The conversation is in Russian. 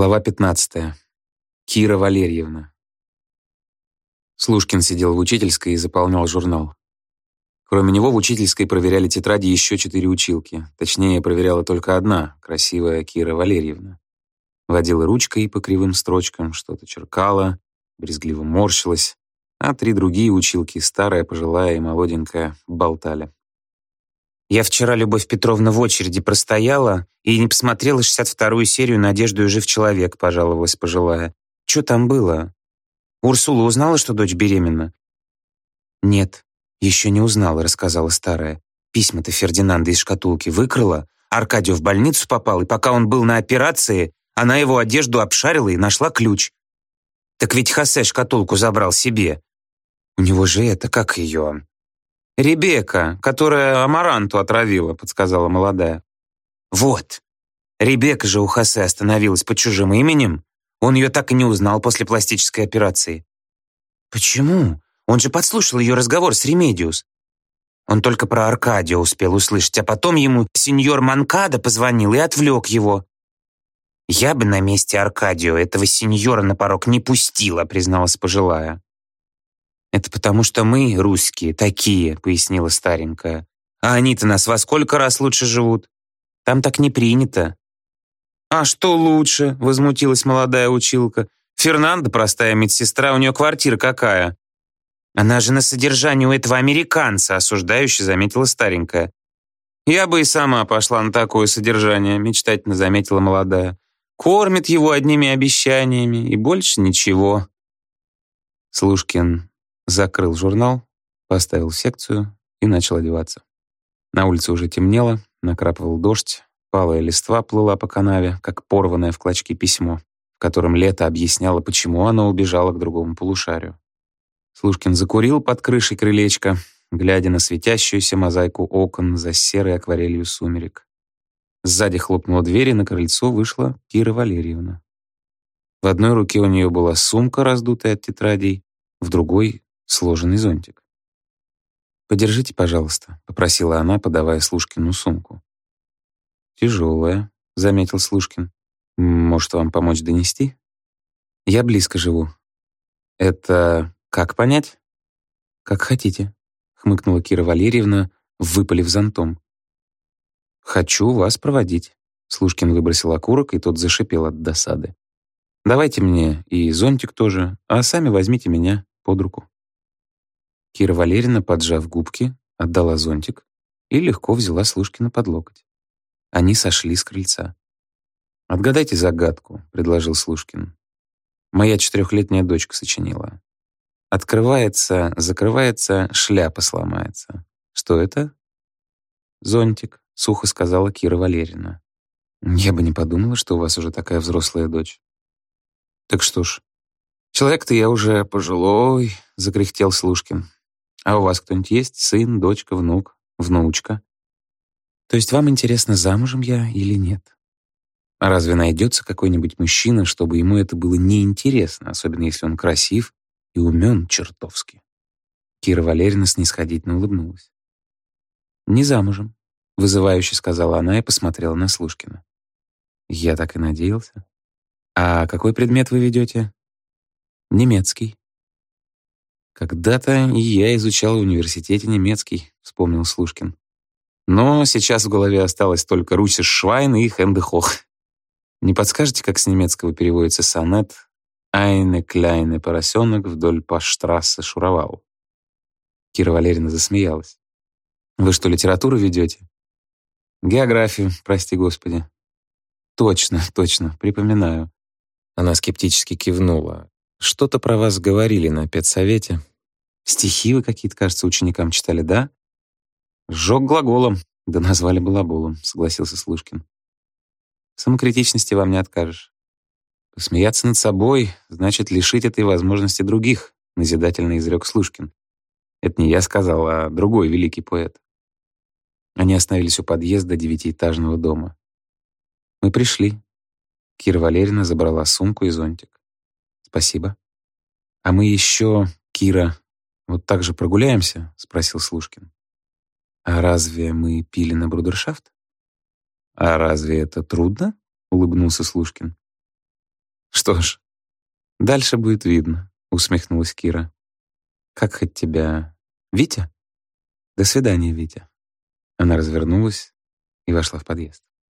Глава 15. Кира Валерьевна. Слушкин сидел в учительской и заполнял журнал. Кроме него в учительской проверяли тетради еще четыре училки. Точнее, проверяла только одна, красивая Кира Валерьевна. Водила ручкой по кривым строчкам, что-то черкала, брезгливо морщилась, а три другие училки, старая, пожилая и молоденькая, болтали. Я вчера, Любовь Петровна, в очереди простояла и не посмотрела 62-ю серию «Надежду и жив человек», пожаловалась пожилая. Что там было? Урсула узнала, что дочь беременна? Нет, еще не узнала, рассказала старая. Письма-то Фердинанда из шкатулки выкрала, Аркадию в больницу попал, и пока он был на операции, она его одежду обшарила и нашла ключ. Так ведь Хосе шкатулку забрал себе. У него же это, как ее, «Ребека, которая Амаранту отравила», — подсказала молодая. «Вот. Ребекка же у Хосе остановилась под чужим именем. Он ее так и не узнал после пластической операции». «Почему? Он же подслушал ее разговор с Ремедиус. Он только про Аркадио успел услышать, а потом ему сеньор Манкадо позвонил и отвлек его. «Я бы на месте Аркадио этого сеньора на порог не пустила», призналась пожилая. «Это потому, что мы, русские, такие», — пояснила старенькая. «А они-то нас во сколько раз лучше живут? Там так не принято». «А что лучше?» — возмутилась молодая училка. «Фернанда простая медсестра, у нее квартира какая?» «Она же на содержании у этого американца», — осуждающе заметила старенькая. «Я бы и сама пошла на такое содержание», — мечтательно заметила молодая. «Кормит его одними обещаниями и больше ничего». Слушкин закрыл журнал, поставил секцию и начал одеваться. На улице уже темнело, накрапывал дождь, палая листва плыла по канаве, как порванное в клочки письмо, в котором Лето объясняло, почему оно убежало к другому полушарию. Слушкин закурил под крышей крылечка, глядя на светящуюся мозаику окон за серой акварелью сумерек. Сзади хлопнула дверь, и на крыльцо вышла Кира Валерьевна. В одной руке у нее была сумка, раздутая от тетрадей, в другой сложенный зонтик. «Подержите, пожалуйста», — попросила она, подавая Слушкину сумку. «Тяжелая», — заметил Слушкин. «Может, вам помочь донести?» «Я близко живу». «Это как понять?» «Как хотите», — хмыкнула Кира Валерьевна, выпалив зонтом. «Хочу вас проводить», — Слушкин выбросил окурок, и тот зашипел от досады. «Давайте мне и зонтик тоже, а сами возьмите меня под руку». Кира Валерьевна, поджав губки, отдала зонтик и легко взяла Слушкина под локоть. Они сошли с крыльца. «Отгадайте загадку», — предложил Слушкин. «Моя четырехлетняя дочка сочинила. Открывается, закрывается, шляпа сломается. Что это?» «Зонтик», — сухо сказала Кира Валерьевна. «Я бы не подумала, что у вас уже такая взрослая дочь». «Так что ж, человек-то я уже пожилой», — закряхтел Слушкин. А у вас кто-нибудь есть? Сын, дочка, внук, внучка? То есть вам интересно, замужем я или нет? А разве найдется какой-нибудь мужчина, чтобы ему это было неинтересно, особенно если он красив и умен чертовски? Кира Валерьевна снисходительно улыбнулась. «Не замужем», — вызывающе сказала она и посмотрела на Слушкина. «Я так и надеялся. А какой предмет вы ведете?» «Немецкий». «Когда-то и я изучал в университете немецкий», — вспомнил Слушкин. «Но сейчас в голове осталось только «Русиш Швайн» и «Хендехох». Не подскажете, как с немецкого переводится сонет «Айне кляйне поросенок вдоль по штрассе шуровал»?» Кира Валерьевна засмеялась. «Вы что, литературу ведете?» «Географию, прости господи». «Точно, точно, припоминаю». Она скептически кивнула. «Что-то про вас говорили на педсовете». Стихи вы какие-то, кажется, ученикам читали, да? Сжег глаголом, да назвали балаболом, согласился Слушкин. Самокритичности вам не откажешь. Посмеяться над собой значит лишить этой возможности других, назидательно изрек Слушкин. Это не я сказал, а другой великий поэт. Они остановились у подъезда девятиэтажного дома. Мы пришли. Кира Валерьевна забрала сумку и зонтик. Спасибо. А мы еще, Кира, «Вот так же прогуляемся?» — спросил Слушкин. «А разве мы пили на брудершафт?» «А разве это трудно?» — улыбнулся Слушкин. Что ж, дальше будет видно, усмехнулась Кира. Как хоть тебя, Витя? До свидания, Витя. Она развернулась и вошла в подъезд.